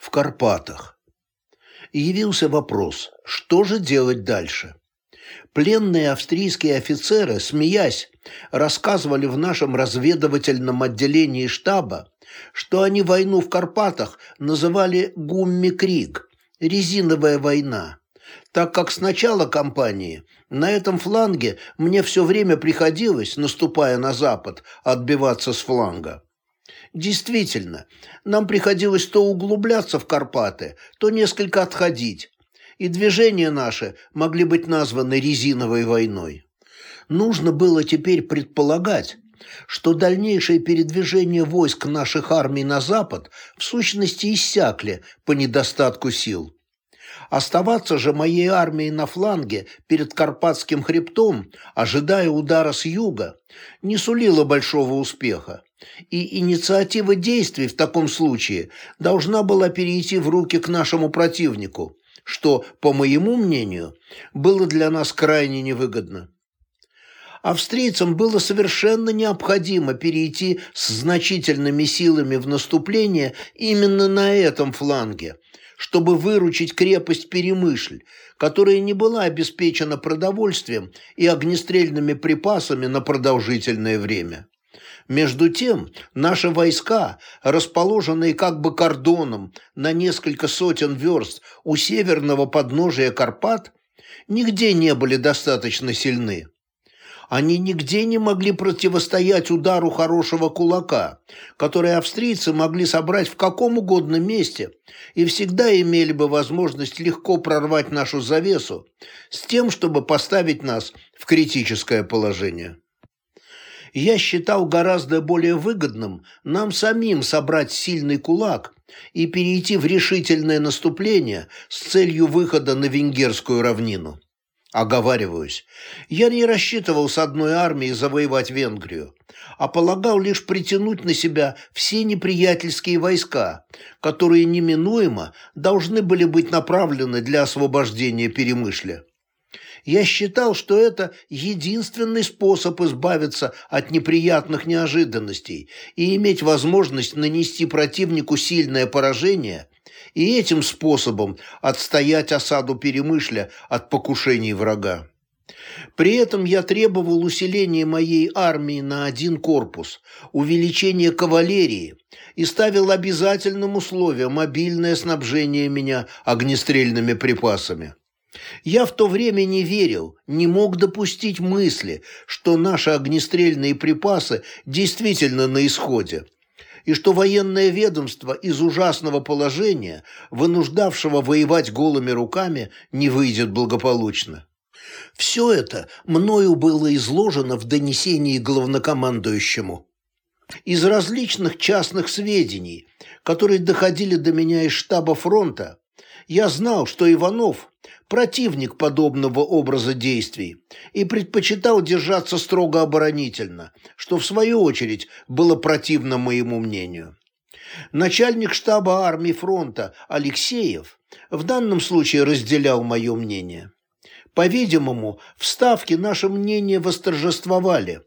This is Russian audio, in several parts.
в Карпатах. Явился вопрос, что же делать дальше? Пленные австрийские офицеры, смеясь, рассказывали в нашем разведывательном отделении штаба, что они войну в Карпатах называли «Гумми-Криг» – «Резиновая война», так как с начала кампании на этом фланге мне все время приходилось, наступая на запад, отбиваться с фланга. Действительно, нам приходилось то углубляться в Карпаты, то несколько отходить, и движения наши могли быть названы резиновой войной. Нужно было теперь предполагать, что дальнейшее передвижение войск наших армий на запад в сущности иссякли по недостатку сил. Оставаться же моей армией на фланге перед Карпатским хребтом, ожидая удара с юга, не сулило большого успеха, и инициатива действий в таком случае должна была перейти в руки к нашему противнику, что, по моему мнению, было для нас крайне невыгодно. Австрийцам было совершенно необходимо перейти с значительными силами в наступление именно на этом фланге, чтобы выручить крепость Перемышль, которая не была обеспечена продовольствием и огнестрельными припасами на продолжительное время. Между тем, наши войска, расположенные как бы кордоном на несколько сотен верст у северного подножия Карпат, нигде не были достаточно сильны. Они нигде не могли противостоять удару хорошего кулака, который австрийцы могли собрать в каком угодно месте и всегда имели бы возможность легко прорвать нашу завесу с тем, чтобы поставить нас в критическое положение. Я считал гораздо более выгодным нам самим собрать сильный кулак и перейти в решительное наступление с целью выхода на венгерскую равнину. Оговариваюсь, я не рассчитывал с одной армией завоевать Венгрию, а полагал лишь притянуть на себя все неприятельские войска, которые неминуемо должны были быть направлены для освобождения Перемышля. Я считал, что это единственный способ избавиться от неприятных неожиданностей и иметь возможность нанести противнику сильное поражение и этим способом отстоять осаду Перемышля от покушений врага. При этом я требовал усиления моей армии на один корпус, увеличения кавалерии и ставил обязательным условием мобильное снабжение меня огнестрельными припасами. Я в то время не верил, не мог допустить мысли, что наши огнестрельные припасы действительно на исходе, и что военное ведомство из ужасного положения, вынуждавшего воевать голыми руками, не выйдет благополучно. Все это мною было изложено в донесении главнокомандующему. Из различных частных сведений, которые доходили до меня из штаба фронта, я знал, что Иванов – противник подобного образа действий и предпочитал держаться строго оборонительно, что, в свою очередь, было противно моему мнению. Начальник штаба армии фронта Алексеев в данном случае разделял мое мнение. По-видимому, в Ставке наше мнение восторжествовали,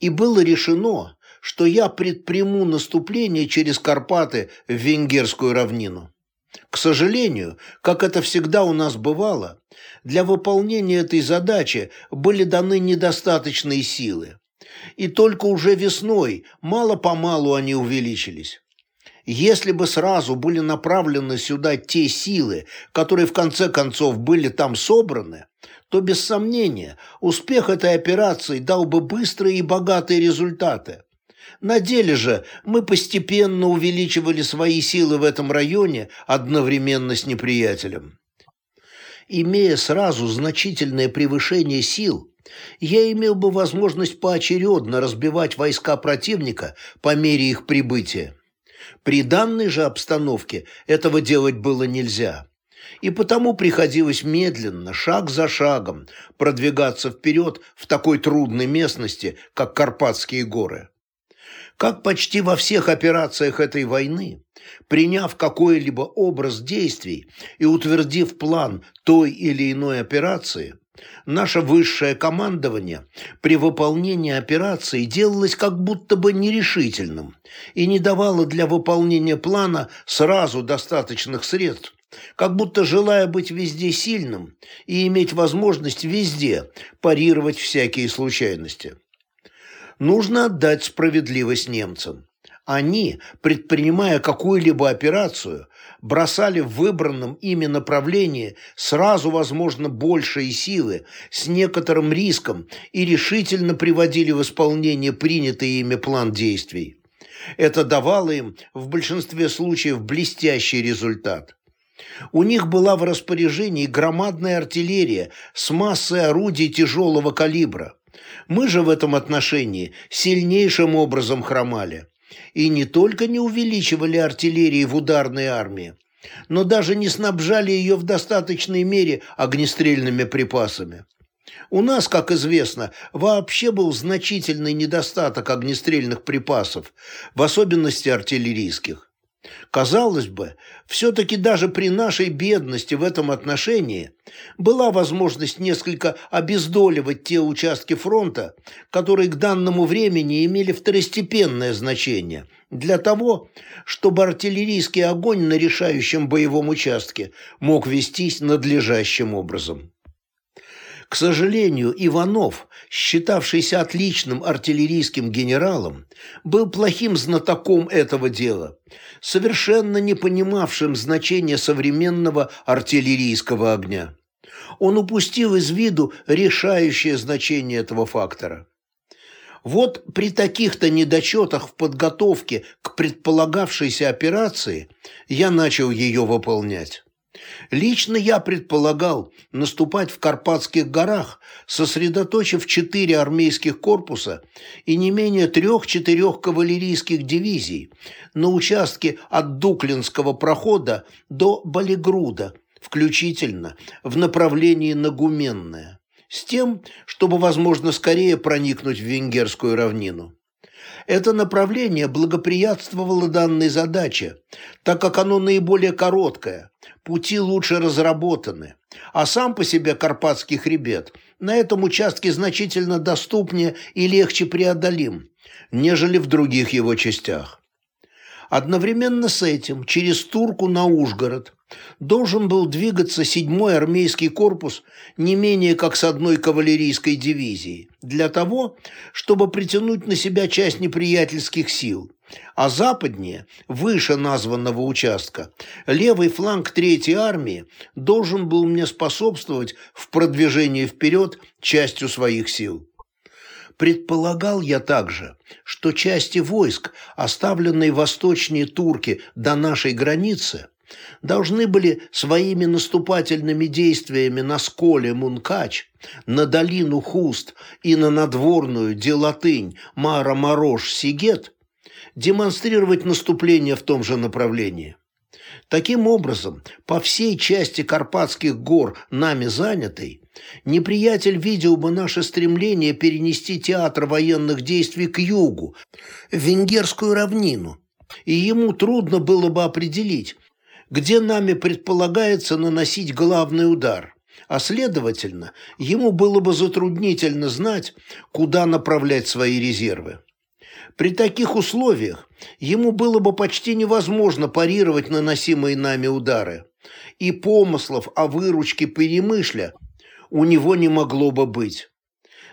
и было решено, что я предприму наступление через Карпаты в Венгерскую равнину. К сожалению, как это всегда у нас бывало, для выполнения этой задачи были даны недостаточные силы. И только уже весной мало-помалу они увеличились. Если бы сразу были направлены сюда те силы, которые в конце концов были там собраны, то без сомнения успех этой операции дал бы быстрые и богатые результаты. На деле же мы постепенно увеличивали свои силы в этом районе одновременно с неприятелем. Имея сразу значительное превышение сил, я имел бы возможность поочередно разбивать войска противника по мере их прибытия. При данной же обстановке этого делать было нельзя, и потому приходилось медленно, шаг за шагом, продвигаться вперед в такой трудной местности, как Карпатские горы. Как почти во всех операциях этой войны, приняв какой-либо образ действий и утвердив план той или иной операции, наше высшее командование при выполнении операции делалось как будто бы нерешительным и не давало для выполнения плана сразу достаточных средств, как будто желая быть везде сильным и иметь возможность везде парировать всякие случайности. Нужно отдать справедливость немцам. Они, предпринимая какую-либо операцию, бросали в выбранном ими направлении сразу, возможно, большие силы с некоторым риском и решительно приводили в исполнение принятый ими план действий. Это давало им в большинстве случаев блестящий результат. У них была в распоряжении громадная артиллерия с массой орудий тяжелого калибра. Мы же в этом отношении сильнейшим образом хромали и не только не увеличивали артиллерии в ударной армии, но даже не снабжали ее в достаточной мере огнестрельными припасами. У нас, как известно, вообще был значительный недостаток огнестрельных припасов, в особенности артиллерийских. Казалось бы, все-таки даже при нашей бедности в этом отношении была возможность несколько обездоливать те участки фронта, которые к данному времени имели второстепенное значение, для того, чтобы артиллерийский огонь на решающем боевом участке мог вестись надлежащим образом. К сожалению, Иванов, считавшийся отличным артиллерийским генералом, был плохим знатоком этого дела, совершенно не понимавшим значения современного артиллерийского огня. Он упустил из виду решающее значение этого фактора. Вот при таких-то недочетах в подготовке к предполагавшейся операции я начал ее выполнять. Лично я предполагал наступать в Карпатских горах, сосредоточив четыре армейских корпуса и не менее трех-четырех кавалерийских дивизий на участке от Дуклинского прохода до Балигруда, включительно в направлении Нагуменное, с тем, чтобы, возможно, скорее проникнуть в Венгерскую равнину. Это направление благоприятствовало данной задаче, так как оно наиболее короткое, пути лучше разработаны, а сам по себе Карпатский хребет на этом участке значительно доступнее и легче преодолим, нежели в других его частях. Одновременно с этим через Турку на Ужгород должен был двигаться седьмой армейский корпус не менее как с одной кавалерийской дивизией, для того, чтобы притянуть на себя часть неприятельских сил, а западнее, выше названного участка, левый фланг Третьей армии должен был мне способствовать в продвижении вперед частью своих сил. Предполагал я также, что части войск, оставленные восточнее турки до нашей границы, должны были своими наступательными действиями на сколе Мункач, на долину Хуст и на надворную Делатынь Мара-Марош-Сигет демонстрировать наступление в том же направлении. Таким образом, по всей части Карпатских гор, нами занятой, неприятель видел бы наше стремление перенести театр военных действий к югу, в Венгерскую равнину, и ему трудно было бы определить, где нами предполагается наносить главный удар, а следовательно, ему было бы затруднительно знать, куда направлять свои резервы. При таких условиях ему было бы почти невозможно парировать наносимые нами удары, и помыслов о выручке Перемышля у него не могло бы быть.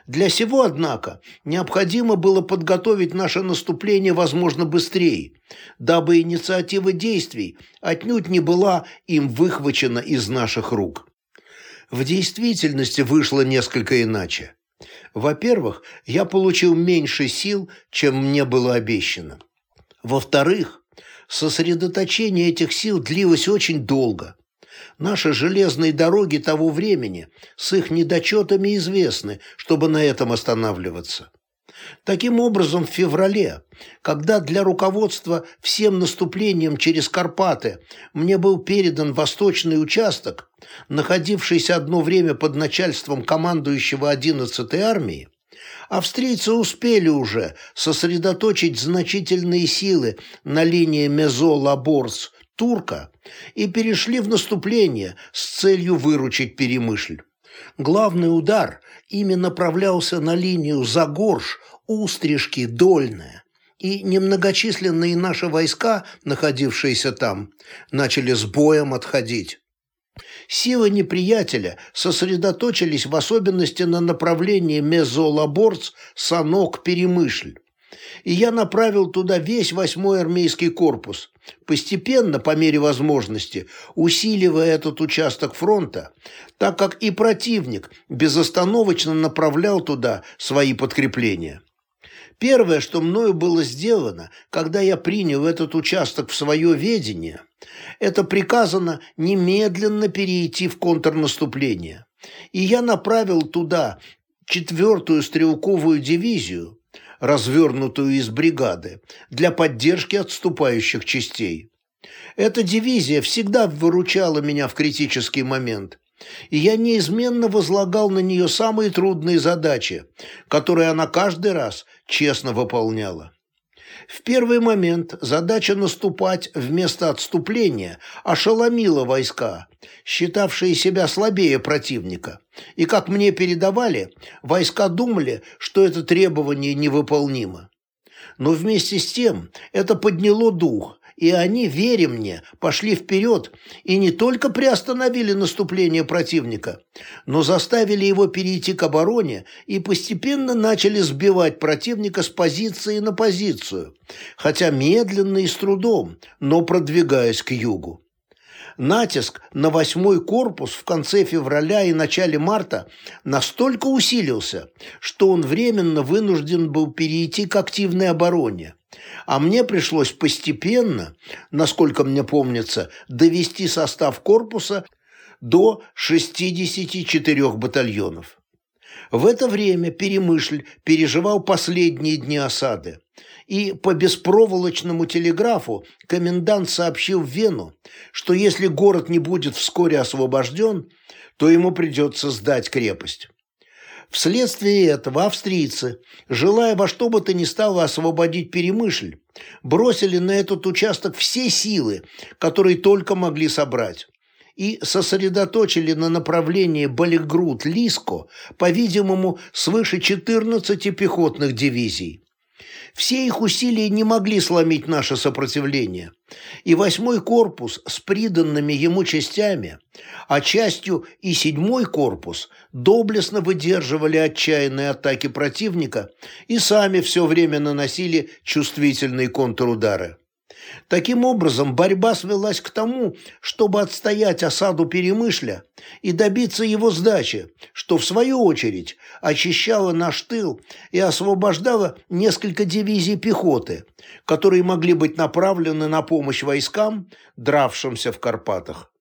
Для сего, однако, необходимо было подготовить наше наступление, возможно, быстрее, дабы инициатива действий отнюдь не была им выхвачена из наших рук. В действительности вышло несколько иначе. Во-первых, я получил меньше сил, чем мне было обещано. Во-вторых, сосредоточение этих сил длилось очень долго. Наши железные дороги того времени с их недочетами известны, чтобы на этом останавливаться. Таким образом, в феврале, когда для руководства всем наступлением через Карпаты мне был передан восточный участок, находившийся одно время под начальством командующего 11-й армии, австрийцы успели уже сосредоточить значительные силы на линии Мезо-Лаборс Турка и перешли в наступление с целью выручить Перемышль. Главный удар ими направлялся на линию Загорж, Устришки, Дольная, и немногочисленные наши войска, находившиеся там, начали с боем отходить. Силы неприятеля сосредоточились в особенности на направлении Мезолаборц, Санок, Перемышль. И я направил туда весь восьмой армейский корпус, постепенно, по мере возможности, усиливая этот участок фронта, так как и противник безостановочно направлял туда свои подкрепления. Первое, что мною было сделано, когда я принял этот участок в свое ведение, это приказано немедленно перейти в контрнаступление. И я направил туда четвертую стрелковую дивизию, развернутую из бригады, для поддержки отступающих частей. Эта дивизия всегда выручала меня в критический момент, и я неизменно возлагал на нее самые трудные задачи, которые она каждый раз честно выполняла. В первый момент задача наступать вместо отступления ошеломила войска, считавшие себя слабее противника, и, как мне передавали, войска думали, что это требование невыполнимо. Но вместе с тем это подняло дух, и они, веря мне, пошли вперед и не только приостановили наступление противника, но заставили его перейти к обороне и постепенно начали сбивать противника с позиции на позицию, хотя медленно и с трудом, но продвигаясь к югу. Натиск на восьмой корпус в конце февраля и начале марта настолько усилился, что он временно вынужден был перейти к активной обороне а мне пришлось постепенно, насколько мне помнится, довести состав корпуса до 64 батальонов. В это время Перемышль переживал последние дни осады, и по беспроволочному телеграфу комендант сообщил Вену, что если город не будет вскоре освобожден, то ему придется сдать крепость. Вследствие этого австрийцы, желая во что бы то ни стало освободить Перемышль, бросили на этот участок все силы, которые только могли собрать, и сосредоточили на направлении Балигрут-Лиско, по-видимому, свыше 14 пехотных дивизий. Все их усилия не могли сломить наше сопротивление, и восьмой корпус с приданными ему частями, а частью и седьмой корпус доблестно выдерживали отчаянные атаки противника и сами все время наносили чувствительные контрудары. Таким образом, борьба свелась к тому, чтобы отстоять осаду Перемышля и добиться его сдачи, что, в свою очередь, очищало наш тыл и освобождало несколько дивизий пехоты, которые могли быть направлены на помощь войскам, дравшимся в Карпатах.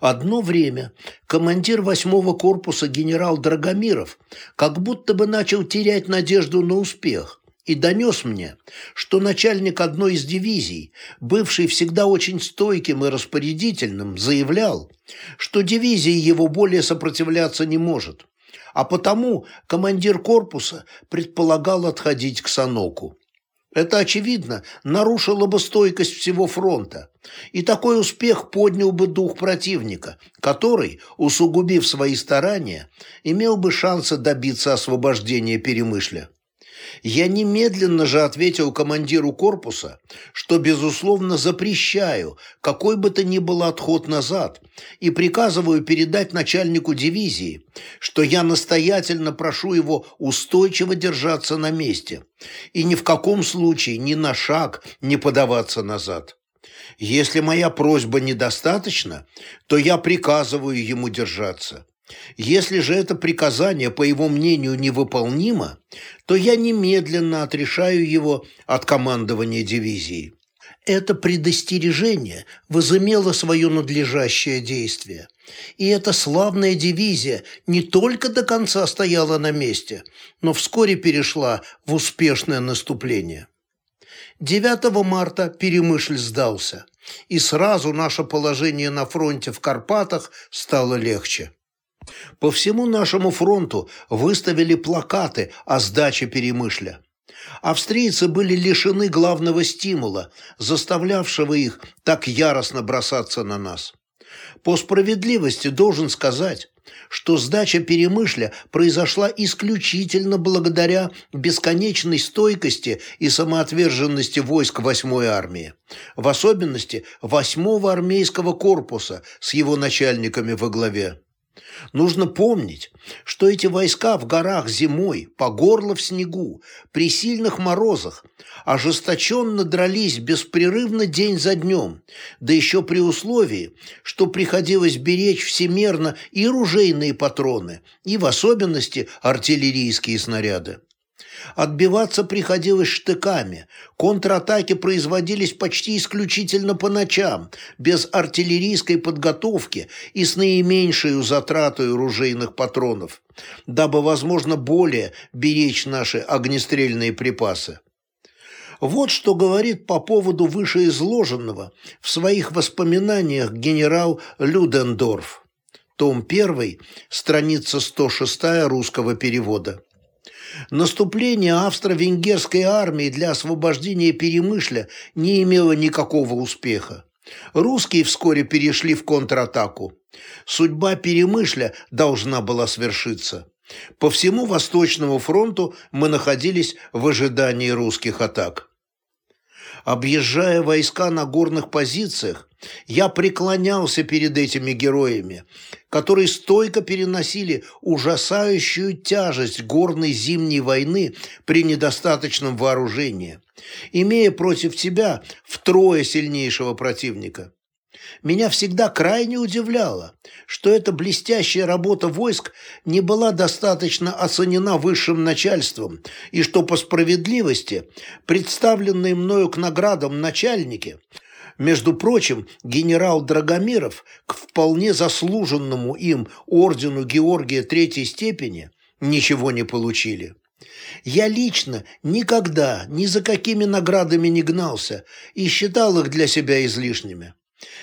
Одно время командир восьмого корпуса генерал Драгомиров как будто бы начал терять надежду на успех – и донес мне, что начальник одной из дивизий, бывший всегда очень стойким и распорядительным, заявлял, что дивизия его более сопротивляться не может, а потому командир корпуса предполагал отходить к Саноку. Это, очевидно, нарушило бы стойкость всего фронта, и такой успех поднял бы дух противника, который, усугубив свои старания, имел бы шансы добиться освобождения Перемышля. Я немедленно же ответил командиру корпуса, что, безусловно, запрещаю какой бы то ни был отход назад и приказываю передать начальнику дивизии, что я настоятельно прошу его устойчиво держаться на месте и ни в каком случае ни на шаг не подаваться назад. Если моя просьба недостаточна, то я приказываю ему держаться. Если же это приказание, по его мнению, невыполнимо, то я немедленно отрешаю его от командования дивизии. Это предостережение возымело свое надлежащее действие. И эта славная дивизия не только до конца стояла на месте, но вскоре перешла в успешное наступление. 9 марта Перемышль сдался, и сразу наше положение на фронте в Карпатах стало легче. По всему нашему фронту выставили плакаты о сдаче Перемышля. Австрийцы были лишены главного стимула, заставлявшего их так яростно бросаться на нас. По справедливости должен сказать, что сдача Перемышля произошла исключительно благодаря бесконечной стойкости и самоотверженности войск 8-й армии, в особенности 8-го армейского корпуса с его начальниками во главе. Нужно помнить, что эти войска в горах зимой, по горло в снегу, при сильных морозах, ожесточенно дрались беспрерывно день за днем, да еще при условии, что приходилось беречь всемерно и ружейные патроны, и в особенности артиллерийские снаряды. Отбиваться приходилось штыками, контратаки производились почти исключительно по ночам, без артиллерийской подготовки и с наименьшей затратой ружейных патронов, дабы, возможно, более беречь наши огнестрельные припасы. Вот что говорит по поводу вышеизложенного в своих воспоминаниях генерал Людендорф. Том 1, страница 106 русского перевода. Наступление австро-венгерской армии для освобождения Перемышля не имело никакого успеха. Русские вскоре перешли в контратаку. Судьба Перемышля должна была свершиться. По всему Восточному фронту мы находились в ожидании русских атак. Объезжая войска на горных позициях, я преклонялся перед этими героями, которые стойко переносили ужасающую тяжесть горной зимней войны при недостаточном вооружении, имея против себя втрое сильнейшего противника. Меня всегда крайне удивляло, что эта блестящая работа войск не была достаточно оценена высшим начальством, и что по справедливости представленные мною к наградам начальники – между прочим, генерал Драгомиров к вполне заслуженному им ордену Георгия Третьей степени ничего не получили. Я лично никогда ни за какими наградами не гнался и считал их для себя излишними.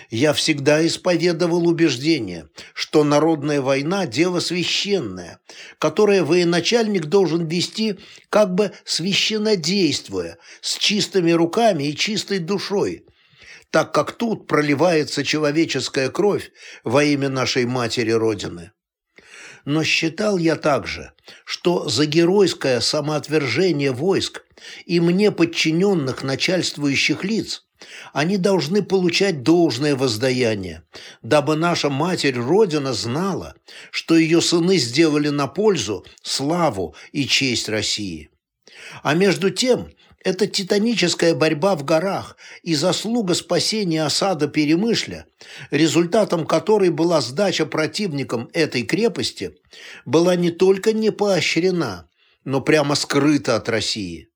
Я всегда исповедовал убеждение, что народная война – дело священное, которое военачальник должен вести как бы священнодействуя, с чистыми руками и чистой душой, так как тут проливается человеческая кровь во имя нашей матери Родины. Но считал я также, что за геройское самоотвержение войск и мне подчиненных начальствующих лиц они должны получать должное воздаяние, дабы наша Матерь Родина знала, что ее сыны сделали на пользу, славу и честь России. А между тем эта титаническая борьба в горах и заслуга спасения осада Перемышля, результатом которой была сдача противникам этой крепости, была не только не поощрена, но прямо скрыта от России.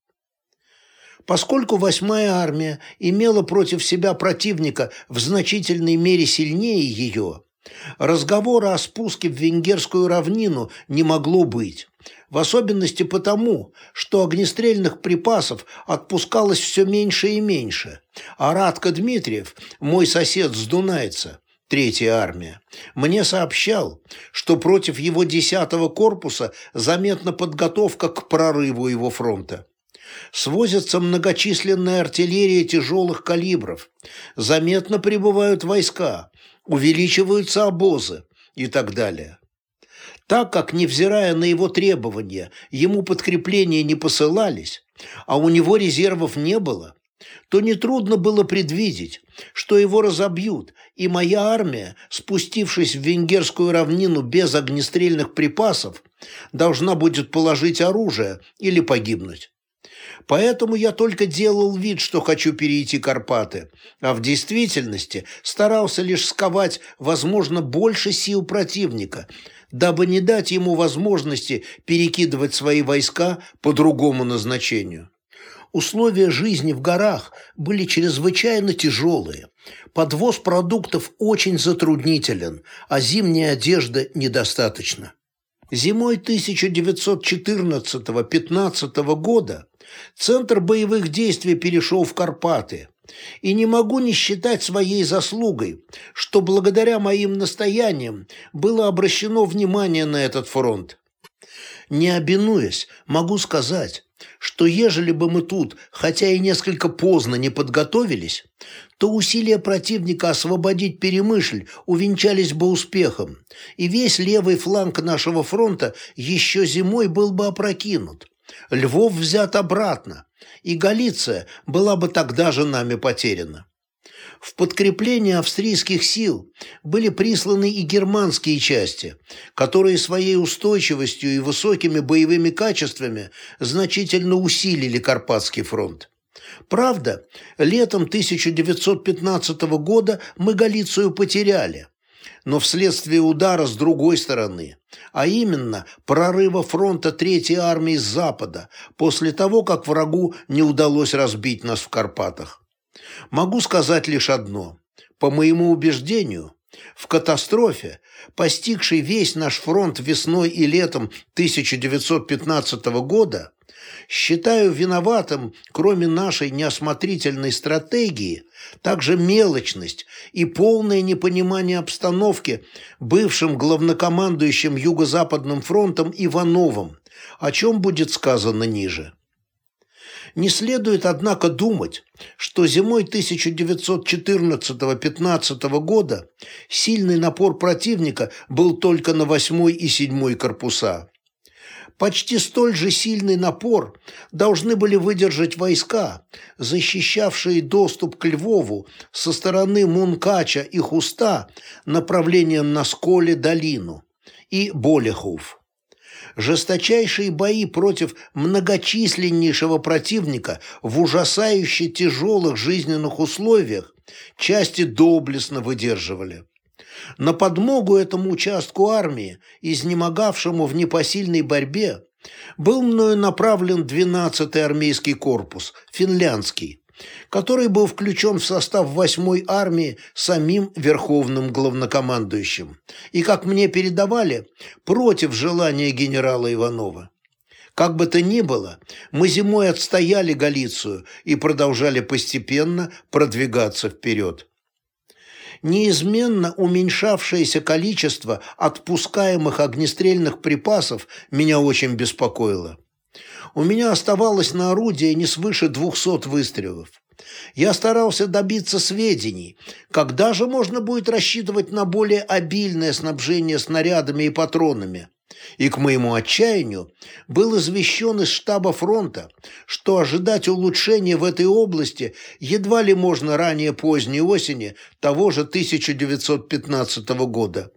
Поскольку восьмая армия имела против себя противника в значительной мере сильнее ее, разговора о спуске в Венгерскую равнину не могло быть в особенности потому, что огнестрельных припасов отпускалось все меньше и меньше, а Радко Дмитриев, мой сосед с Дунайца, Третья армия, мне сообщал, что против его десятого корпуса заметна подготовка к прорыву его фронта. Свозятся многочисленная артиллерия тяжелых калибров, заметно прибывают войска, увеличиваются обозы и так далее. Так как, невзирая на его требования, ему подкрепления не посылались, а у него резервов не было, то нетрудно было предвидеть, что его разобьют, и моя армия, спустившись в венгерскую равнину без огнестрельных припасов, должна будет положить оружие или погибнуть. Поэтому я только делал вид, что хочу перейти Карпаты, а в действительности старался лишь сковать, возможно, больше сил противника – дабы не дать ему возможности перекидывать свои войска по другому назначению. Условия жизни в горах были чрезвычайно тяжелые. Подвоз продуктов очень затруднителен, а зимняя одежда недостаточно. Зимой 1914-15 года центр боевых действий перешел в Карпаты – и не могу не считать своей заслугой, что благодаря моим настояниям было обращено внимание на этот фронт. Не обинуясь, могу сказать, что ежели бы мы тут, хотя и несколько поздно не подготовились, то усилия противника освободить Перемышль увенчались бы успехом, и весь левый фланг нашего фронта еще зимой был бы опрокинут. Львов взят обратно, и Галиция была бы тогда же нами потеряна. В подкрепление австрийских сил были присланы и германские части, которые своей устойчивостью и высокими боевыми качествами значительно усилили Карпатский фронт. Правда, летом 1915 года мы Галицию потеряли, но вследствие удара с другой стороны, а именно прорыва фронта Третьей армии с запада после того, как врагу не удалось разбить нас в Карпатах. Могу сказать лишь одно. По моему убеждению, в катастрофе, постигшей весь наш фронт весной и летом 1915 года, считаю виноватым, кроме нашей неосмотрительной стратегии, также мелочность и полное непонимание обстановки бывшим главнокомандующим Юго-Западным фронтом Ивановым, о чем будет сказано ниже. Не следует, однако, думать, что зимой 1914-15 года сильный напор противника был только на 8 и 7 корпуса. Почти столь же сильный напор должны были выдержать войска, защищавшие доступ к Львову со стороны Мункача и Хуста направлением на Сколе-долину и Болехов жесточайшие бои против многочисленнейшего противника в ужасающе тяжелых жизненных условиях части доблестно выдерживали. На подмогу этому участку армии, изнемогавшему в непосильной борьбе, был мною направлен 12-й армейский корпус, финляндский, который был включен в состав 8-й армии самим верховным главнокомандующим и, как мне передавали, против желания генерала Иванова. Как бы то ни было, мы зимой отстояли Галицию и продолжали постепенно продвигаться вперед. Неизменно уменьшавшееся количество отпускаемых огнестрельных припасов меня очень беспокоило у меня оставалось на орудие не свыше двухсот выстрелов. Я старался добиться сведений, когда же можно будет рассчитывать на более обильное снабжение снарядами и патронами. И, к моему отчаянию, был извещен из штаба фронта, что ожидать улучшения в этой области едва ли можно ранее поздней осени того же 1915 года.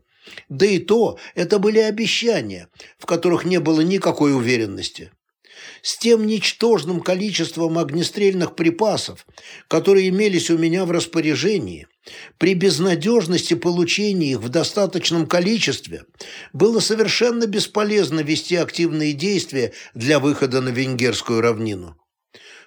Да и то это были обещания, в которых не было никакой уверенности с тем ничтожным количеством огнестрельных припасов, которые имелись у меня в распоряжении, при безнадежности получения их в достаточном количестве, было совершенно бесполезно вести активные действия для выхода на Венгерскую равнину.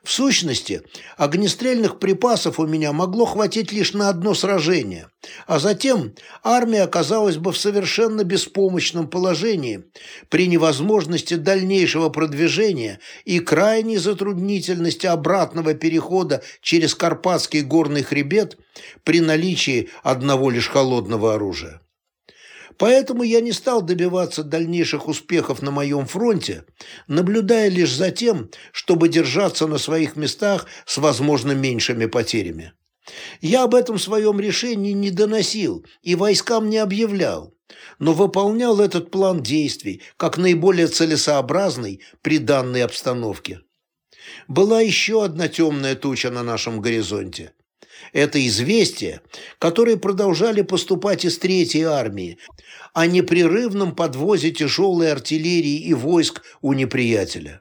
В сущности, огнестрельных припасов у меня могло хватить лишь на одно сражение, а затем армия оказалась бы в совершенно беспомощном положении при невозможности дальнейшего продвижения и крайней затруднительности обратного перехода через Карпатский горный хребет при наличии одного лишь холодного оружия. Поэтому я не стал добиваться дальнейших успехов на моем фронте, наблюдая лишь за тем, чтобы держаться на своих местах с, возможно, меньшими потерями. Я об этом своем решении не доносил и войскам не объявлял, но выполнял этот план действий как наиболее целесообразный при данной обстановке. Была еще одна темная туча на нашем горизонте. Это известия, которые продолжали поступать из Третьей армии, о непрерывном подвозе тяжелой артиллерии и войск у неприятеля.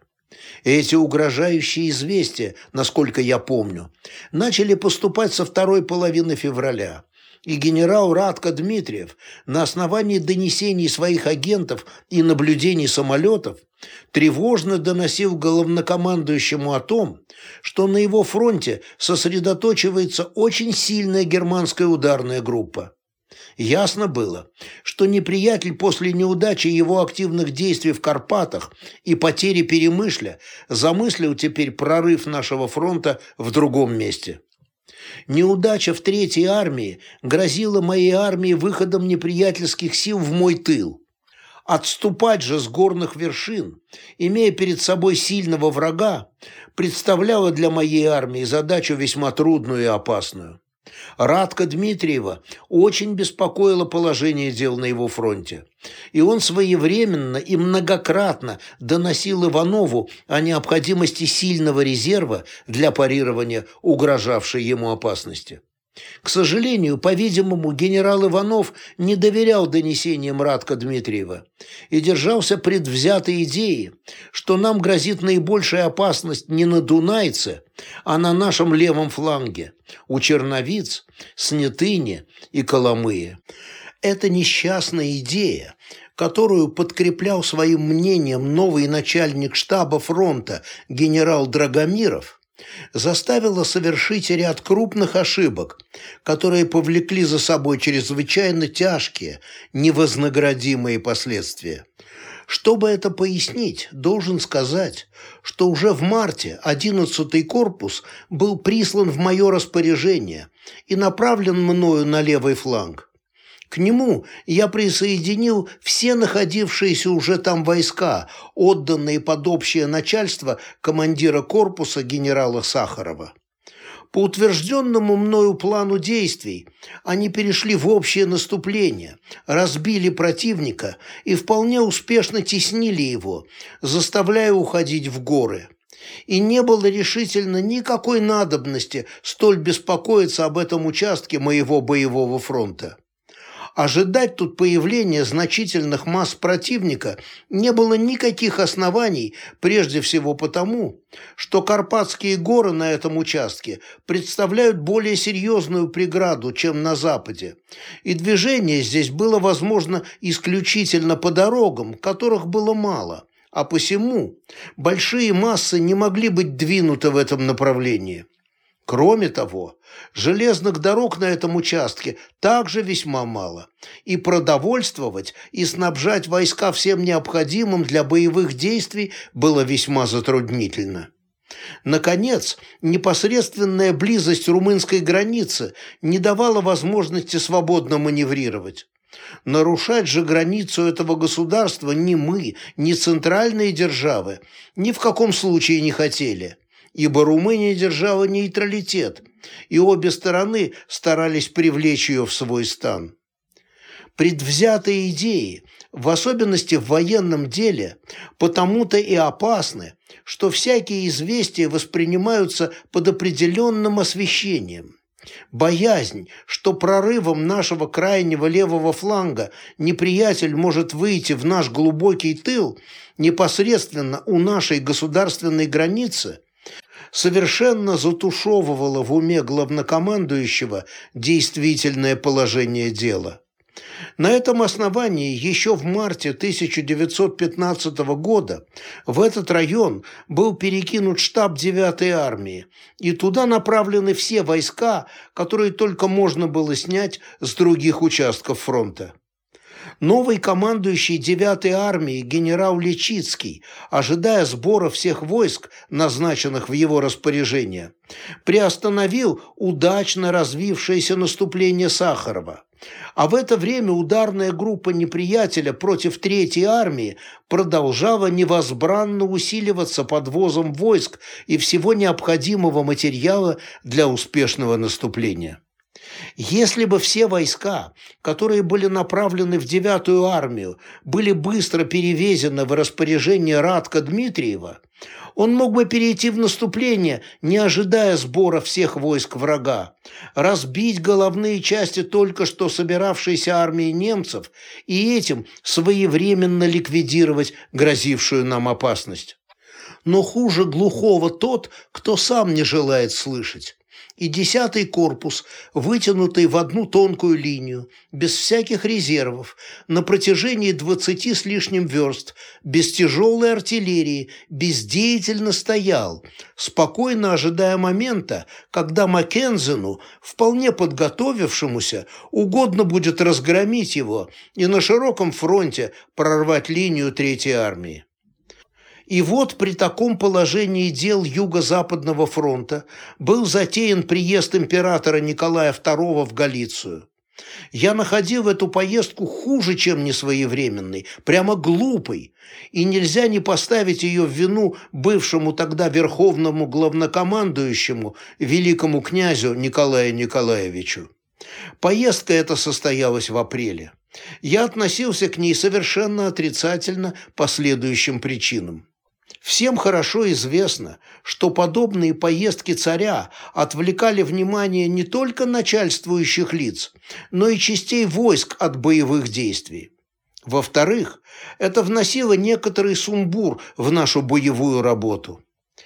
Эти угрожающие известия, насколько я помню, начали поступать со второй половины февраля, и генерал Радко Дмитриев на основании донесений своих агентов и наблюдений самолетов тревожно доносил главнокомандующему о том, что на его фронте сосредоточивается очень сильная германская ударная группа. Ясно было, что неприятель после неудачи его активных действий в Карпатах и потери Перемышля замыслил теперь прорыв нашего фронта в другом месте. Неудача в Третьей армии грозила моей армии выходом неприятельских сил в мой тыл. Отступать же с горных вершин, имея перед собой сильного врага, представляло для моей армии задачу весьма трудную и опасную. Радка Дмитриева очень беспокоило положение дел на его фронте, и он своевременно и многократно доносил Иванову о необходимости сильного резерва для парирования угрожавшей ему опасности. К сожалению, по-видимому, генерал Иванов не доверял донесениям Радка Дмитриева и держался предвзятой идеи, что нам грозит наибольшая опасность не на Дунайце, а на нашем левом фланге, у Черновиц, Снятыни и Коломые. Это несчастная идея, которую подкреплял своим мнением новый начальник штаба фронта генерал Драгомиров – заставила совершить ряд крупных ошибок, которые повлекли за собой чрезвычайно тяжкие, невознаградимые последствия. Чтобы это пояснить, должен сказать, что уже в марте 11-й корпус был прислан в мое распоряжение и направлен мною на левый фланг. К нему я присоединил все находившиеся уже там войска, отданные под общее начальство командира корпуса генерала Сахарова. По утвержденному мною плану действий они перешли в общее наступление, разбили противника и вполне успешно теснили его, заставляя уходить в горы. И не было решительно никакой надобности столь беспокоиться об этом участке моего боевого фронта. Ожидать тут появления значительных масс противника не было никаких оснований, прежде всего потому, что Карпатские горы на этом участке представляют более серьезную преграду, чем на западе, и движение здесь было возможно исключительно по дорогам, которых было мало, а посему большие массы не могли быть двинуты в этом направлении. Кроме того, железных дорог на этом участке также весьма мало, и продовольствовать и снабжать войска всем необходимым для боевых действий было весьма затруднительно. Наконец, непосредственная близость румынской границы не давала возможности свободно маневрировать. Нарушать же границу этого государства ни мы, ни центральные державы ни в каком случае не хотели – ибо Румыния держала нейтралитет, и обе стороны старались привлечь ее в свой стан. Предвзятые идеи, в особенности в военном деле, потому-то и опасны, что всякие известия воспринимаются под определенным освещением. Боязнь, что прорывом нашего крайнего левого фланга неприятель может выйти в наш глубокий тыл непосредственно у нашей государственной границы, совершенно затушевывало в уме главнокомандующего действительное положение дела. На этом основании еще в марте 1915 года в этот район был перекинут штаб 9-й армии, и туда направлены все войска, которые только можно было снять с других участков фронта. Новый командующий 9-й армией генерал Лечицкий, ожидая сбора всех войск, назначенных в его распоряжение, приостановил удачно развившееся наступление Сахарова. А в это время ударная группа неприятеля против Третьей армии продолжала невозбранно усиливаться подвозом войск и всего необходимого материала для успешного наступления. Если бы все войска, которые были направлены в девятую армию, были быстро перевезены в распоряжение Радка Дмитриева, он мог бы перейти в наступление, не ожидая сбора всех войск врага, разбить головные части только что собиравшейся армии немцев и этим своевременно ликвидировать грозившую нам опасность. Но хуже глухого тот, кто сам не желает слышать и десятый корпус, вытянутый в одну тонкую линию, без всяких резервов, на протяжении двадцати с лишним верст, без тяжелой артиллерии, бездеятельно стоял, спокойно ожидая момента, когда Маккензену, вполне подготовившемуся, угодно будет разгромить его и на широком фронте прорвать линию Третьей армии. И вот при таком положении дел Юго-Западного фронта был затеян приезд императора Николая II в Галицию. Я находил эту поездку хуже, чем несвоевременной, прямо глупой, и нельзя не поставить ее в вину бывшему тогда верховному главнокомандующему, великому князю Николаю Николаевичу. Поездка эта состоялась в апреле. Я относился к ней совершенно отрицательно по следующим причинам. Всем хорошо известно, что подобные поездки царя отвлекали внимание не только начальствующих лиц, но и частей войск от боевых действий. Во-вторых, это вносило некоторый сумбур в нашу боевую работу.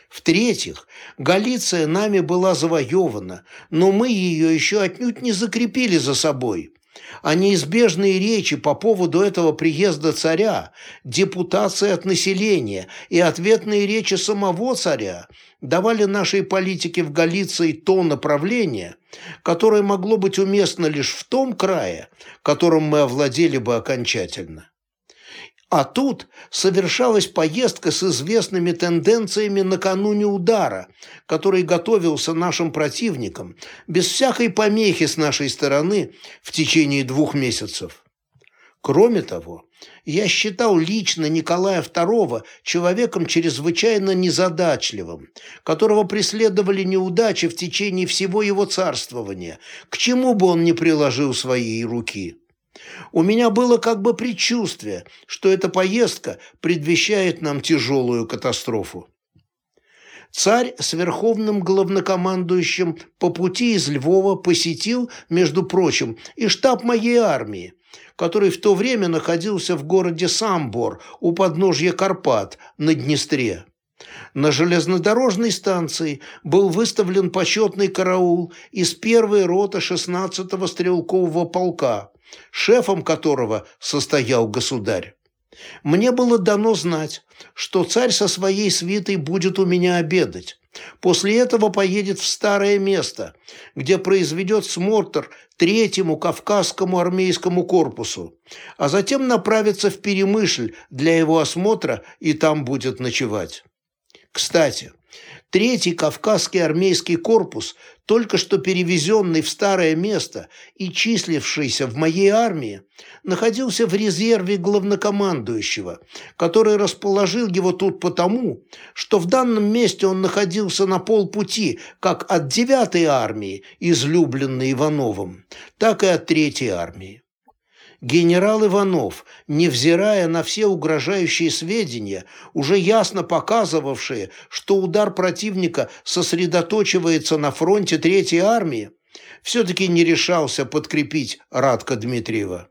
В-третьих, Галиция нами была завоевана, но мы ее еще отнюдь не закрепили за собой, а неизбежные речи по поводу этого приезда царя, депутации от населения и ответные речи самого царя давали нашей политике в Галиции то направление, которое могло быть уместно лишь в том крае, которым мы овладели бы окончательно. А тут совершалась поездка с известными тенденциями накануне удара, который готовился нашим противникам без всякой помехи с нашей стороны в течение двух месяцев. Кроме того, я считал лично Николая II человеком чрезвычайно незадачливым, которого преследовали неудачи в течение всего его царствования, к чему бы он ни приложил своей руки. У меня было как бы предчувствие, что эта поездка предвещает нам тяжелую катастрофу. Царь с верховным главнокомандующим по пути из Львова посетил, между прочим, и штаб моей армии, который в то время находился в городе Самбор у подножья Карпат на Днестре. На железнодорожной станции был выставлен почетный караул из первой роты 16-го стрелкового полка, шефом которого состоял государь. Мне было дано знать, что царь со своей свитой будет у меня обедать. После этого поедет в старое место, где произведет смотр третьему Кавказскому армейскому корпусу, а затем направится в Перемышль для его осмотра и там будет ночевать. Кстати, Третий Кавказский армейский корпус, только что перевезенный в старое место и числившийся в моей армии, находился в резерве главнокомандующего, который расположил его тут потому, что в данном месте он находился на полпути как от 9-й армии, излюбленной Ивановым, так и от 3-й армии. Генерал Иванов, невзирая на все угрожающие сведения, уже ясно показывавшие, что удар противника сосредоточивается на фронте Третьей армии, все-таки не решался подкрепить Радка Дмитриева.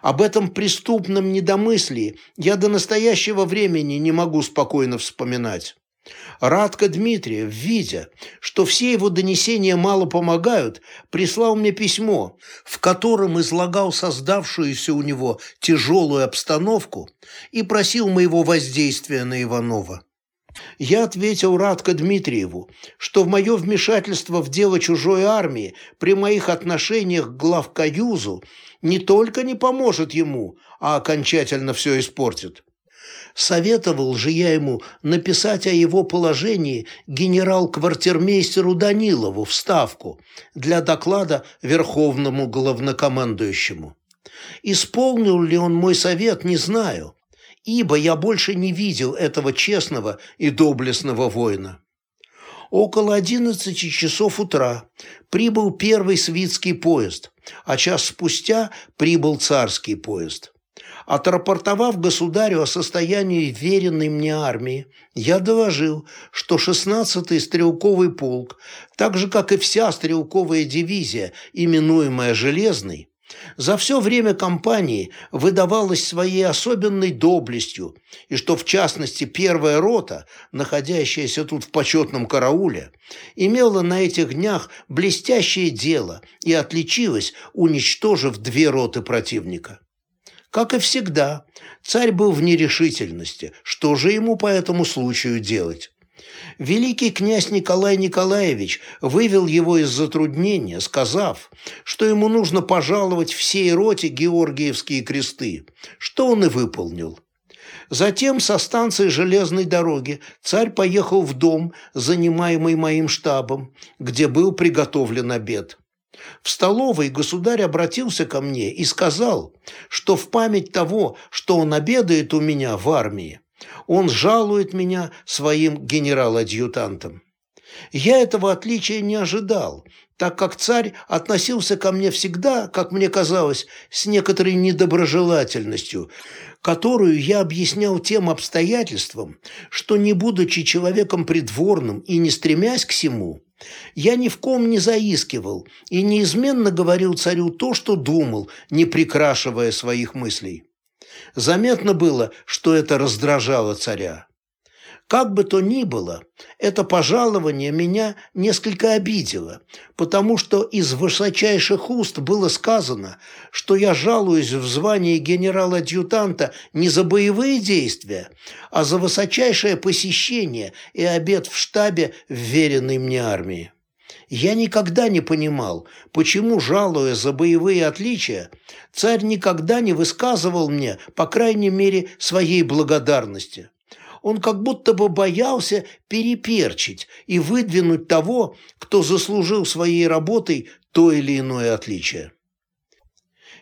Об этом преступном недомыслии я до настоящего времени не могу спокойно вспоминать. Радко Дмитриев, видя, что все его донесения мало помогают, прислал мне письмо, в котором излагал создавшуюся у него тяжелую обстановку и просил моего воздействия на Иванова. Я ответил Радко Дмитриеву, что в мое вмешательство в дело чужой армии при моих отношениях к главкаюзу не только не поможет ему, а окончательно все испортит. Советовал же я ему написать о его положении генерал-квартирмейстеру Данилову в Ставку для доклада Верховному главнокомандующему. Исполнил ли он мой совет, не знаю, ибо я больше не видел этого честного и доблестного воина. Около одиннадцати часов утра прибыл первый свитский поезд, а час спустя прибыл царский поезд. Отрапортовав государю о состоянии веренной мне армии, я доложил, что 16-й стрелковый полк, так же, как и вся стрелковая дивизия, именуемая «Железной», за все время кампании выдавалась своей особенной доблестью, и что, в частности, первая рота, находящаяся тут в почетном карауле, имела на этих днях блестящее дело и отличилась, уничтожив две роты противника. Как и всегда, царь был в нерешительности, что же ему по этому случаю делать. Великий князь Николай Николаевич вывел его из затруднения, сказав, что ему нужно пожаловать всей роте Георгиевские кресты, что он и выполнил. Затем со станции железной дороги царь поехал в дом, занимаемый моим штабом, где был приготовлен обед. В столовой государь обратился ко мне и сказал, что в память того, что он обедает у меня в армии, он жалует меня своим генерал-адъютантом. Я этого отличия не ожидал, так как царь относился ко мне всегда, как мне казалось, с некоторой недоброжелательностью, которую я объяснял тем обстоятельством, что, не будучи человеком придворным и не стремясь к сему, я ни в ком не заискивал и неизменно говорил царю то, что думал, не прикрашивая своих мыслей. Заметно было, что это раздражало царя. Как бы то ни было, это пожалование меня несколько обидело, потому что из высочайших уст было сказано, что я жалуюсь в звании генерала-адъютанта не за боевые действия, а за высочайшее посещение и обед в штабе вверенной мне армии. Я никогда не понимал, почему, жалуя за боевые отличия, царь никогда не высказывал мне, по крайней мере, своей благодарности он как будто бы боялся переперчить и выдвинуть того, кто заслужил своей работой то или иное отличие.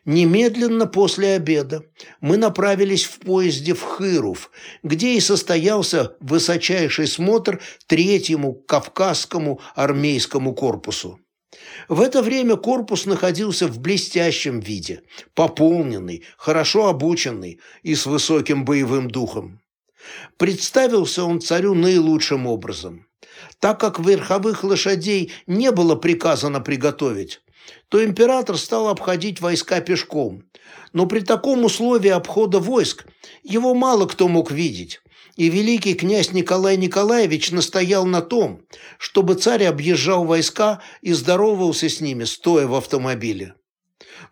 Немедленно после обеда мы направились в поезде в Хыров, где и состоялся высочайший смотр третьему Кавказскому армейскому корпусу. В это время корпус находился в блестящем виде, пополненный, хорошо обученный и с высоким боевым духом. Представился он царю наилучшим образом. Так как верховых лошадей не было приказано приготовить, то император стал обходить войска пешком. Но при таком условии обхода войск его мало кто мог видеть, и великий князь Николай Николаевич настоял на том, чтобы царь объезжал войска и здоровался с ними, стоя в автомобиле.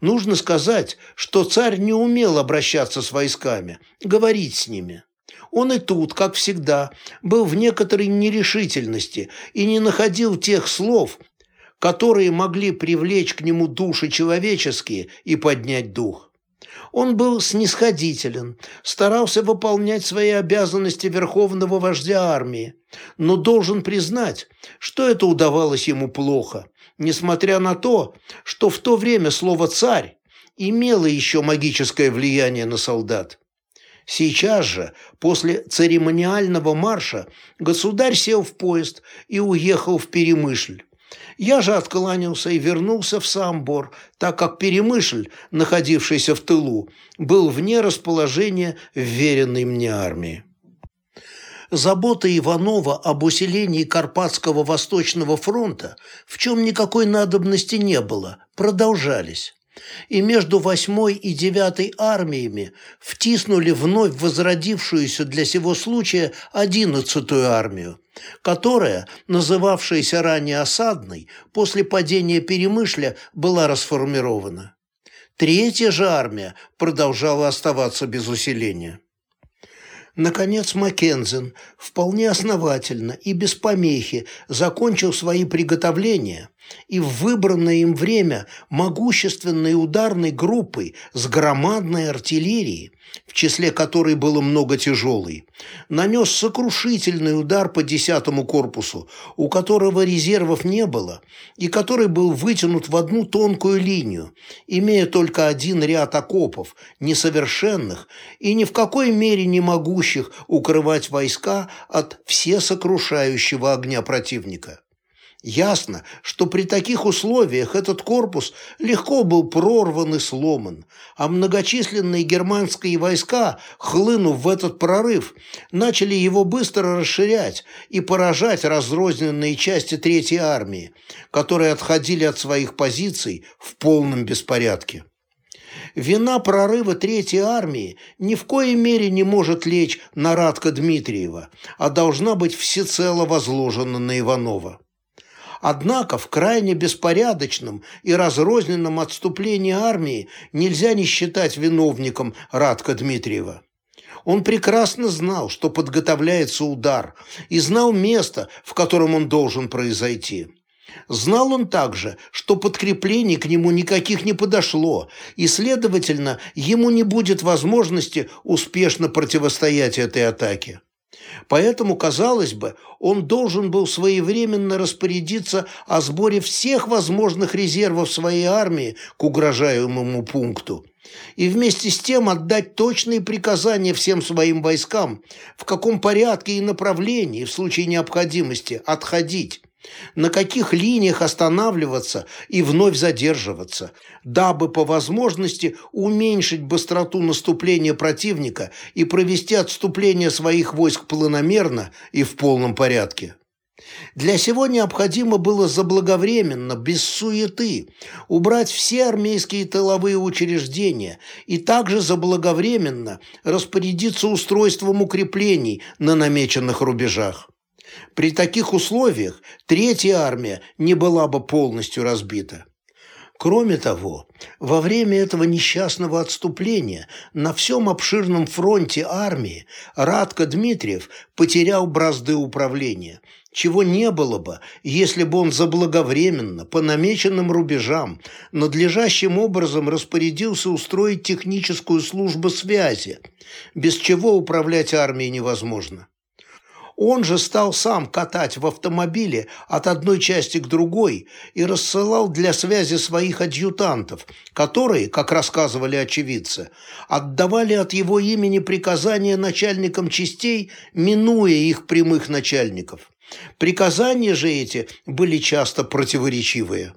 Нужно сказать, что царь не умел обращаться с войсками, говорить с ними. Он и тут, как всегда, был в некоторой нерешительности и не находил тех слов, которые могли привлечь к нему души человеческие и поднять дух. Он был снисходителен, старался выполнять свои обязанности верховного вождя армии, но должен признать, что это удавалось ему плохо, несмотря на то, что в то время слово «царь» имело еще магическое влияние на солдат. Сейчас же, после церемониального марша, государь сел в поезд и уехал в Перемышль. Я же откланялся и вернулся в Самбор, так как Перемышль, находившийся в тылу, был вне расположения вверенной мне армии. Забота Иванова об усилении Карпатского Восточного фронта, в чем никакой надобности не было, продолжались и между восьмой и девятой армиями втиснули вновь возродившуюся для сего случая одиннадцатую армию, которая, называвшаяся ранее осадной, после падения Перемышля была расформирована. Третья же армия продолжала оставаться без усиления. Наконец Маккензен вполне основательно и без помехи закончил свои приготовления и в выбранное им время могущественной ударной группой с громадной артиллерией, в числе которой было много тяжелой, нанес сокрушительный удар по десятому корпусу, у которого резервов не было и который был вытянут в одну тонкую линию, имея только один ряд окопов, несовершенных и ни в какой мере не могущих укрывать войска от всесокрушающего огня противника. Ясно, что при таких условиях этот корпус легко был прорван и сломан, а многочисленные германские войска, хлынув в этот прорыв, начали его быстро расширять и поражать разрозненные части Третьей армии, которые отходили от своих позиций в полном беспорядке. Вина прорыва Третьей армии ни в коей мере не может лечь на Радко Дмитриева, а должна быть всецело возложена на Иванова. Однако в крайне беспорядочном и разрозненном отступлении армии нельзя не считать виновником Радка Дмитриева. Он прекрасно знал, что подготовляется удар, и знал место, в котором он должен произойти. Знал он также, что подкреплений к нему никаких не подошло, и, следовательно, ему не будет возможности успешно противостоять этой атаке. Поэтому, казалось бы, он должен был своевременно распорядиться о сборе всех возможных резервов своей армии к угрожаемому пункту и вместе с тем отдать точные приказания всем своим войскам, в каком порядке и направлении в случае необходимости отходить, на каких линиях останавливаться и вновь задерживаться, дабы по возможности уменьшить быстроту наступления противника и провести отступление своих войск планомерно и в полном порядке. Для сего необходимо было заблаговременно, без суеты, убрать все армейские тыловые учреждения и также заблаговременно распорядиться устройством укреплений на намеченных рубежах. При таких условиях Третья армия не была бы полностью разбита. Кроме того, во время этого несчастного отступления на всем обширном фронте армии Радко Дмитриев потерял бразды управления, чего не было бы, если бы он заблаговременно, по намеченным рубежам, надлежащим образом распорядился устроить техническую службу связи, без чего управлять армией невозможно. Он же стал сам катать в автомобиле от одной части к другой и рассылал для связи своих адъютантов, которые, как рассказывали очевидцы, отдавали от его имени приказания начальникам частей, минуя их прямых начальников. Приказания же эти были часто противоречивые.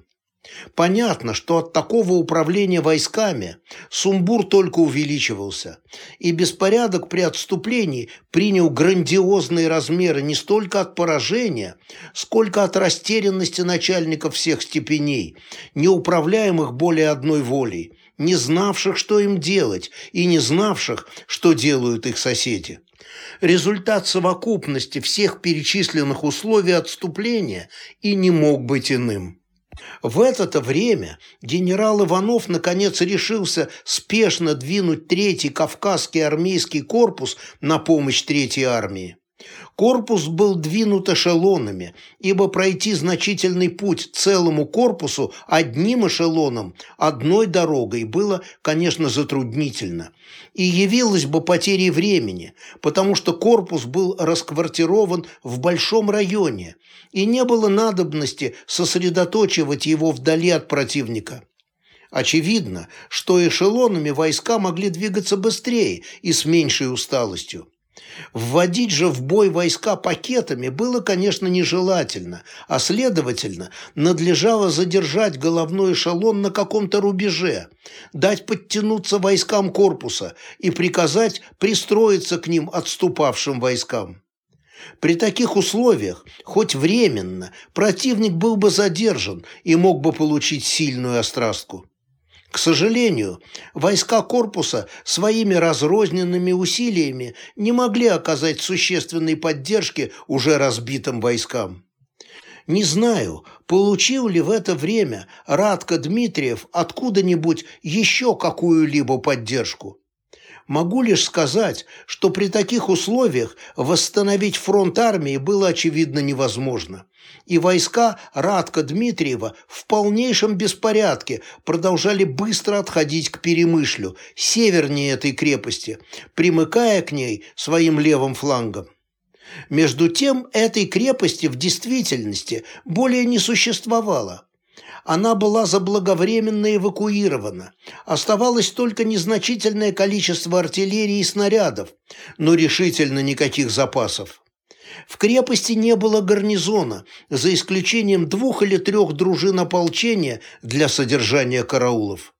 Понятно, что от такого управления войсками сумбур только увеличивался, и беспорядок при отступлении принял грандиозные размеры не столько от поражения, сколько от растерянности начальников всех степеней, неуправляемых более одной волей, не знавших, что им делать, и не знавших, что делают их соседи. Результат совокупности всех перечисленных условий отступления и не мог быть иным. В это-то время генерал Иванов наконец решился спешно двинуть Третий Кавказский армейский корпус на помощь Третьей армии. Корпус был двинут эшелонами, ибо пройти значительный путь целому корпусу одним эшелоном, одной дорогой было, конечно, затруднительно. И явилось бы потерей времени, потому что корпус был расквартирован в большом районе, и не было надобности сосредоточивать его вдали от противника. Очевидно, что эшелонами войска могли двигаться быстрее и с меньшей усталостью. Вводить же в бой войска пакетами было, конечно, нежелательно, а, следовательно, надлежало задержать головной эшелон на каком-то рубеже, дать подтянуться войскам корпуса и приказать пристроиться к ним отступавшим войскам. При таких условиях, хоть временно, противник был бы задержан и мог бы получить сильную острастку. К сожалению, войска корпуса своими разрозненными усилиями не могли оказать существенной поддержки уже разбитым войскам. Не знаю, получил ли в это время Радко Дмитриев откуда-нибудь еще какую-либо поддержку. Могу лишь сказать, что при таких условиях восстановить фронт армии было очевидно невозможно. И войска Радка Дмитриева в полнейшем беспорядке продолжали быстро отходить к Перемышлю, севернее этой крепости, примыкая к ней своим левым флангом. Между тем, этой крепости в действительности более не существовало она была заблаговременно эвакуирована. Оставалось только незначительное количество артиллерии и снарядов, но решительно никаких запасов. В крепости не было гарнизона, за исключением двух или трех дружин ополчения для содержания караулов.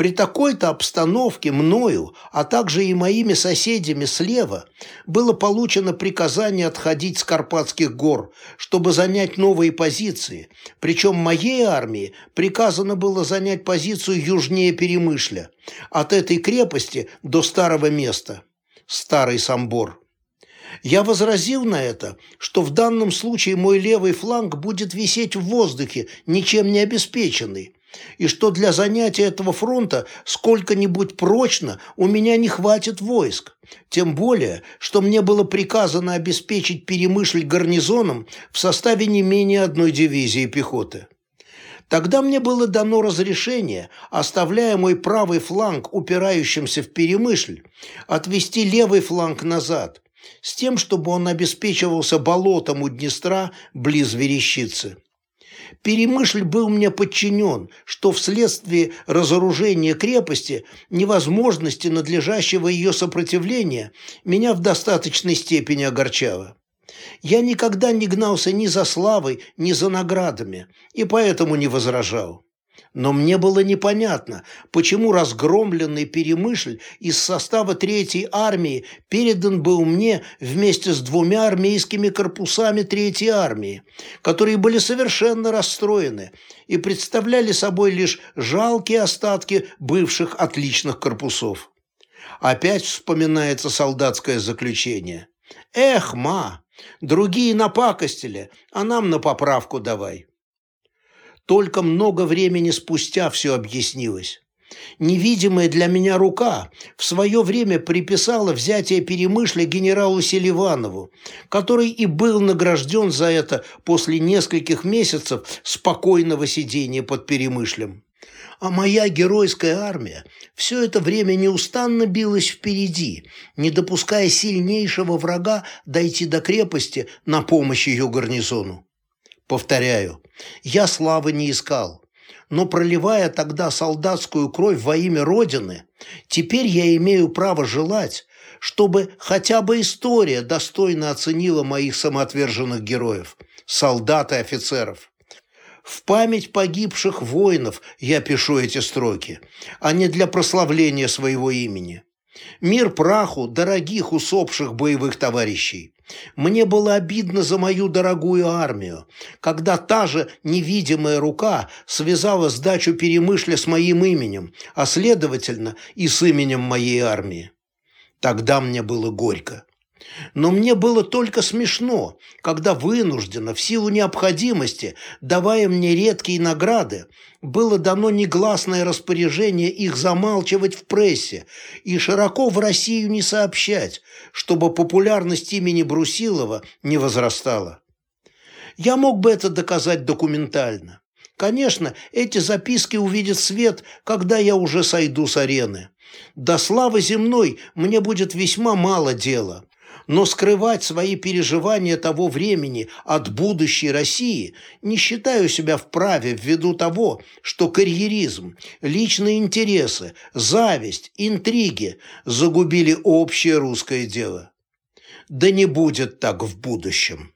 При такой-то обстановке мною, а также и моими соседями слева, было получено приказание отходить с Карпатских гор, чтобы занять новые позиции, причем моей армии приказано было занять позицию южнее Перемышля, от этой крепости до старого места, Старый Самбор. Я возразил на это, что в данном случае мой левый фланг будет висеть в воздухе, ничем не обеспеченный, и что для занятия этого фронта сколько-нибудь прочно у меня не хватит войск. Тем более, что мне было приказано обеспечить Перемышль гарнизоном в составе не менее одной дивизии пехоты. Тогда мне было дано разрешение, оставляя мой правый фланг упирающимся в Перемышль, отвести левый фланг назад с тем, чтобы он обеспечивался болотом у Днестра близ Верещицы. Перемышль был мне подчинен, что вследствие разоружения крепости, невозможности надлежащего ее сопротивления, меня в достаточной степени огорчало. Я никогда не гнался ни за славой, ни за наградами, и поэтому не возражал. Но мне было непонятно, почему разгромленный Перемышль из состава Третьей армии передан был мне вместе с двумя армейскими корпусами Третьей армии, которые были совершенно расстроены и представляли собой лишь жалкие остатки бывших отличных корпусов. Опять вспоминается солдатское заключение. «Эх, ма, другие напакостили, а нам на поправку давай». Только много времени спустя все объяснилось. Невидимая для меня рука в свое время приписала взятие Перемышля генералу Селиванову, который и был награжден за это после нескольких месяцев спокойного сидения под Перемышлем. А моя геройская армия все это время неустанно билась впереди, не допуская сильнейшего врага дойти до крепости на помощь ее гарнизону. Повторяю, я славы не искал, но проливая тогда солдатскую кровь во имя Родины, теперь я имею право желать, чтобы хотя бы история достойно оценила моих самоотверженных героев, солдат и офицеров. В память погибших воинов я пишу эти строки, а не для прославления своего имени. Мир праху дорогих усопших боевых товарищей. Мне было обидно за мою дорогую армию, когда та же невидимая рука связала сдачу Перемышля с моим именем, а следовательно и с именем моей армии. Тогда мне было горько. Но мне было только смешно, когда вынужденно, в силу необходимости, давая мне редкие награды, было дано негласное распоряжение их замалчивать в прессе и широко в Россию не сообщать, чтобы популярность имени Брусилова не возрастала. Я мог бы это доказать документально. Конечно, эти записки увидят свет, когда я уже сойду с арены. До славы земной мне будет весьма мало дела но скрывать свои переживания того времени от будущей России не считаю себя вправе ввиду того, что карьеризм, личные интересы, зависть, интриги загубили общее русское дело. Да не будет так в будущем.